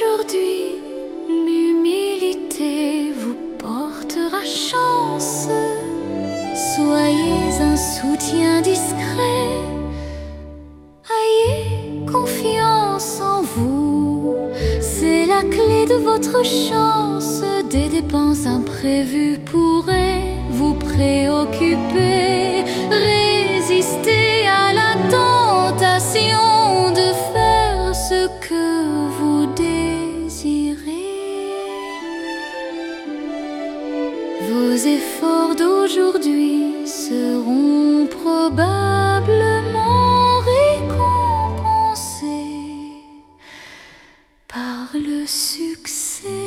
Aujourd'hui, l'humilité vous portera chance. Soyez un soutien discret. Ayez confiance en vous. C'est la clé de votre chance. Des dépenses imprévues pourraient Vos efforts d'aujourd'hui seront probablement récompensés par le succès.